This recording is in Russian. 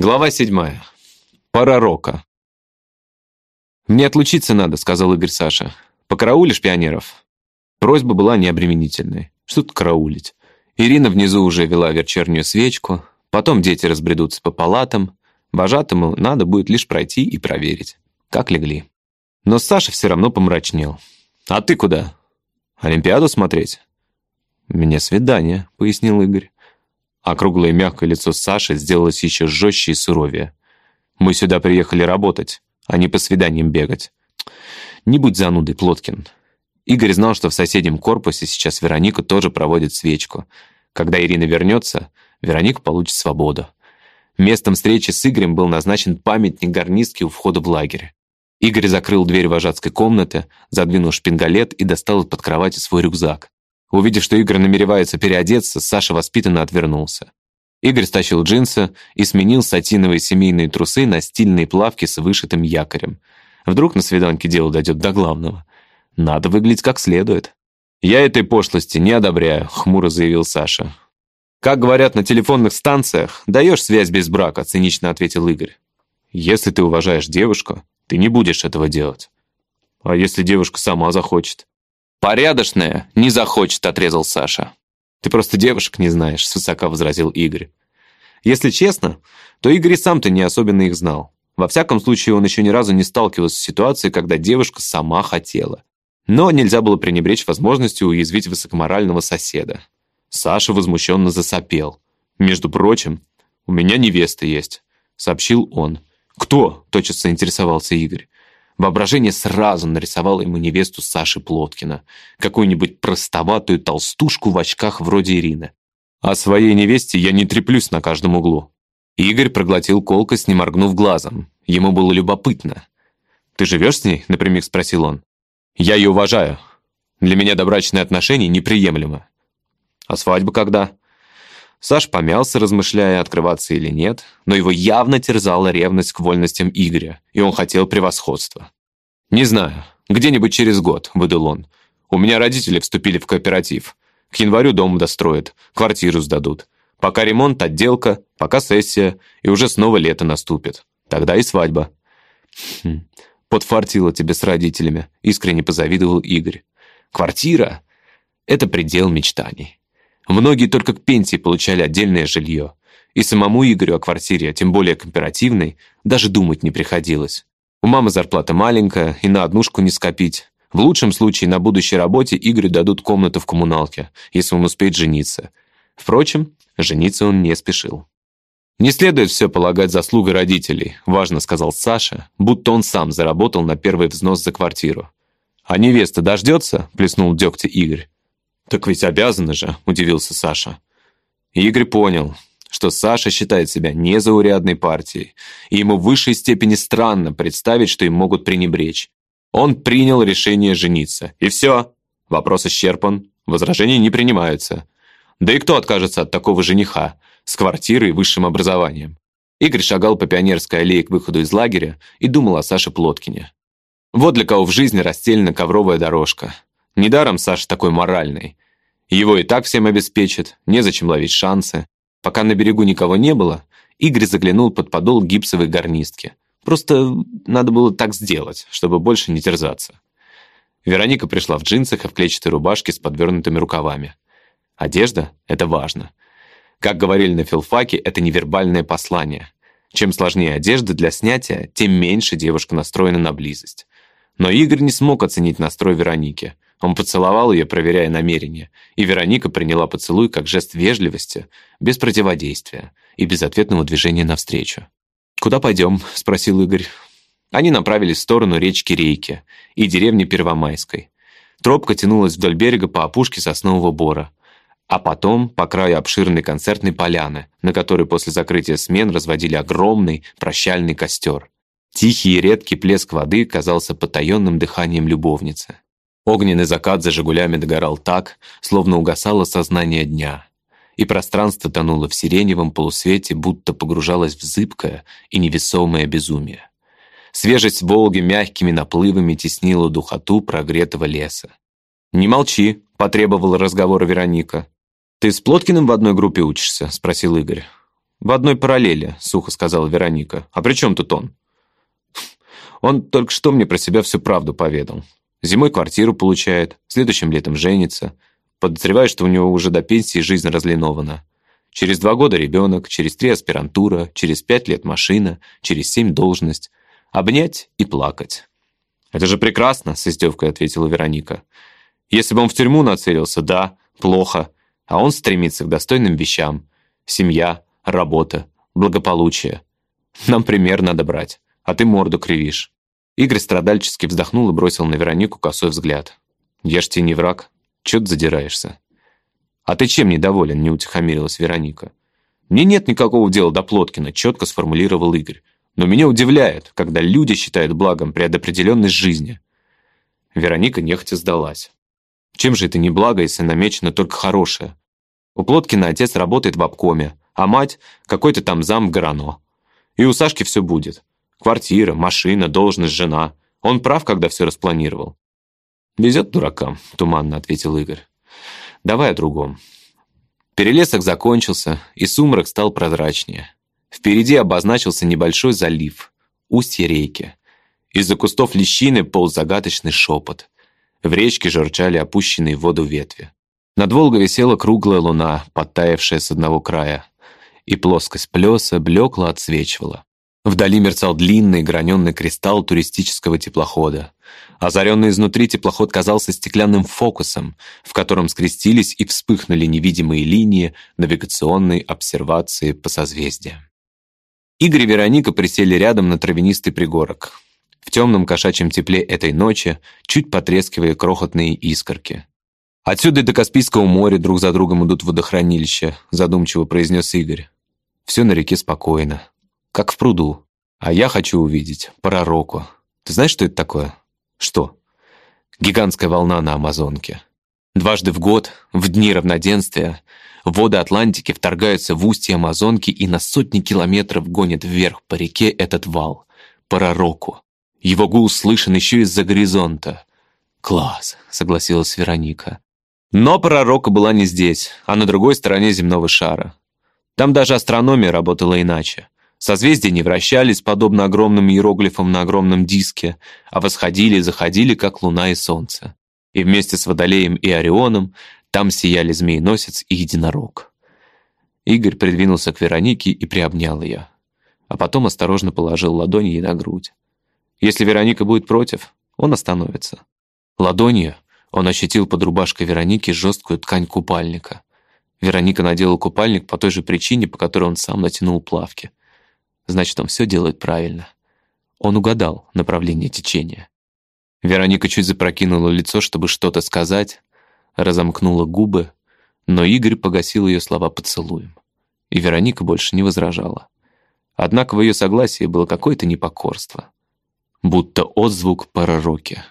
Глава седьмая. Пора рока. «Мне отлучиться надо», — сказал Игорь Саша. «Покараулишь пионеров?» Просьба была необременительной. Что тут караулить? Ирина внизу уже вела вечернюю свечку, потом дети разбредутся по палатам, вожатому надо будет лишь пройти и проверить, как легли. Но Саша все равно помрачнел. «А ты куда? Олимпиаду смотреть?» «У меня свидание», — пояснил Игорь. Округлое мягкое лицо Саши сделалось еще жестче и суровее. «Мы сюда приехали работать, а не по свиданиям бегать. Не будь занудой, Плоткин». Игорь знал, что в соседнем корпусе сейчас Вероника тоже проводит свечку. Когда Ирина вернется, Вероника получит свободу. Местом встречи с Игорем был назначен памятник гарнистки у входа в лагерь. Игорь закрыл дверь вожатской комнаты, задвинул шпингалет и достал из-под кровати свой рюкзак. Увидев, что Игорь намеревается переодеться, Саша воспитанно отвернулся. Игорь стащил джинсы и сменил сатиновые семейные трусы на стильные плавки с вышитым якорем. Вдруг на свиданке дело дойдет до главного. Надо выглядеть как следует. «Я этой пошлости не одобряю», — хмуро заявил Саша. «Как говорят на телефонных станциях, даешь связь без брака», — цинично ответил Игорь. «Если ты уважаешь девушку, ты не будешь этого делать. А если девушка сама захочет?» «Порядочная не захочет», — отрезал Саша. «Ты просто девушек не знаешь», — свысока возразил Игорь. Если честно, то Игорь и сам-то не особенно их знал. Во всяком случае, он еще ни разу не сталкивался с ситуацией, когда девушка сама хотела. Но нельзя было пренебречь возможностью уязвить высокоморального соседа. Саша возмущенно засопел. «Между прочим, у меня невеста есть», — сообщил он. «Кто?» — тотчас заинтересовался Игорь. Воображение сразу нарисовало ему невесту Саши Плоткина, какую-нибудь простоватую толстушку в очках вроде Ирины. О своей невесте я не треплюсь на каждом углу. Игорь проглотил колкость, не моргнув глазом. Ему было любопытно. «Ты живешь с ней?» — напрямик спросил он. «Я ее уважаю. Для меня добрачные отношения неприемлемы». «А свадьба когда?» Саш помялся, размышляя, открываться или нет, но его явно терзала ревность к вольностям Игоря, и он хотел превосходства. «Не знаю, где-нибудь через год», — выдал он. «У меня родители вступили в кооператив. К январю дом достроят, квартиру сдадут. Пока ремонт, отделка, пока сессия, и уже снова лето наступит. Тогда и свадьба». «Хм, подфартило тебе с родителями», — искренне позавидовал Игорь. «Квартира — это предел мечтаний». Многие только к пенсии получали отдельное жилье. И самому Игорю о квартире, а тем более кооперативной, даже думать не приходилось. У мамы зарплата маленькая, и на однушку не скопить. В лучшем случае на будущей работе Игорю дадут комнату в коммуналке, если он успеет жениться. Впрочем, жениться он не спешил. «Не следует все полагать заслугой родителей», — важно сказал Саша, будто он сам заработал на первый взнос за квартиру. «А невеста дождется?» — плеснул дегтя Игорь. «Так ведь обязаны же», — удивился Саша. Игорь понял, что Саша считает себя незаурядной партией, и ему в высшей степени странно представить, что им могут пренебречь. Он принял решение жениться. И все. Вопрос исчерпан. Возражения не принимаются. Да и кто откажется от такого жениха с квартирой и высшим образованием? Игорь шагал по Пионерской аллее к выходу из лагеря и думал о Саше Плоткине. Вот для кого в жизни расстелена ковровая дорожка. Недаром Саша такой моральный. Его и так всем обеспечат, незачем ловить шансы. Пока на берегу никого не было, Игорь заглянул под подол гипсовой гарнистки. Просто надо было так сделать, чтобы больше не терзаться. Вероника пришла в джинсах и в клетчатой рубашке с подвернутыми рукавами. Одежда — это важно. Как говорили на филфаке, это невербальное послание. Чем сложнее одежда для снятия, тем меньше девушка настроена на близость. Но Игорь не смог оценить настрой Вероники — он поцеловал ее, проверяя намерение, и Вероника приняла поцелуй как жест вежливости, без противодействия и без ответного движения навстречу. «Куда пойдем?» — спросил Игорь. Они направились в сторону речки Рейки и деревни Первомайской. Тропка тянулась вдоль берега по опушке соснового бора, а потом по краю обширной концертной поляны, на которой после закрытия смен разводили огромный прощальный костер. Тихий и редкий плеск воды казался потаенным дыханием любовницы. Огненный закат за «Жигулями» догорал так, словно угасало сознание дня, и пространство тонуло в сиреневом полусвете, будто погружалось в зыбкое и невесомое безумие. Свежесть Волги мягкими наплывами теснила духоту прогретого леса. «Не молчи», — потребовала разговора Вероника. «Ты с Плоткиным в одной группе учишься?» — спросил Игорь. «В одной параллели», — сухо сказала Вероника. «А при чем тут он?» «Он только что мне про себя всю правду поведал. Зимой квартиру получает, следующим летом женится. Подозреваю, что у него уже до пенсии жизнь разлинована. Через два года ребенок, через три аспирантура, через пять лет машина, через семь должность. Обнять и плакать. «Это же прекрасно», — с издевкой ответила Вероника. «Если бы он в тюрьму нацелился, да, плохо. А он стремится к достойным вещам. Семья, работа, благополучие. Нам пример надо брать, а ты морду кривишь». Игорь страдальчески вздохнул и бросил на Веронику косой взгляд. «Я ж тебе не враг. Чё ты задираешься?» «А ты чем недоволен?» — не утихомирилась Вероника. «Мне нет никакого дела до Плоткина», — четко сформулировал Игорь. «Но меня удивляет, когда люди считают благом предопределенность жизни». Вероника нехотя сдалась. Чем же это не благо, если намечено только хорошее? У Плоткина отец работает в обкоме, а мать — какой-то там зам в Горано. И у Сашки все будет. Квартира, машина, должность, жена. Он прав, когда все распланировал. «Везет дуракам», — туманно ответил Игорь. «Давай о другом». Перелесок закончился, и сумрак стал прозрачнее. Впереди обозначился небольшой залив, устье реки. Из-за кустов лещины полз загадочный шепот. В речке журчали опущенные в воду ветви. Над Волгой висела круглая луна, подтаявшая с одного края, и плоскость плеса блекло отсвечивала. Вдали мерцал длинный граненый кристалл туристического теплохода. Озаренный изнутри теплоход казался стеклянным фокусом, в котором скрестились и вспыхнули невидимые линии навигационной обсервации по созвездиям. Игорь и Вероника присели рядом на травянистый пригорок. В темном кошачьем тепле этой ночи, чуть потрескивая крохотные искорки. «Отсюда и до Каспийского моря друг за другом идут водохранилища», задумчиво произнес Игорь. «Все на реке спокойно как в пруду. А я хочу увидеть пророку. Ты знаешь, что это такое? Что? Гигантская волна на Амазонке. Дважды в год, в дни равноденствия, воды Атлантики вторгаются в устье Амазонки и на сотни километров гонят вверх по реке этот вал, пророку. Его гул слышен еще из-за горизонта. «Класс», — согласилась Вероника. Но пророка была не здесь, а на другой стороне земного шара. Там даже астрономия работала иначе. Созвездия не вращались, подобно огромным иероглифам на огромном диске, а восходили и заходили, как луна и солнце. И вместе с Водолеем и Орионом там сияли змееносец и единорог. Игорь придвинулся к Веронике и приобнял ее, а потом осторожно положил ладонь ей на грудь. Если Вероника будет против, он остановится. Ладонью он ощутил под рубашкой Вероники жесткую ткань купальника. Вероника надела купальник по той же причине, по которой он сам натянул плавки значит, он все делает правильно. Он угадал направление течения. Вероника чуть запрокинула лицо, чтобы что-то сказать, разомкнула губы, но Игорь погасил ее слова поцелуем. И Вероника больше не возражала. Однако в ее согласии было какое-то непокорство. Будто отзвук пророки.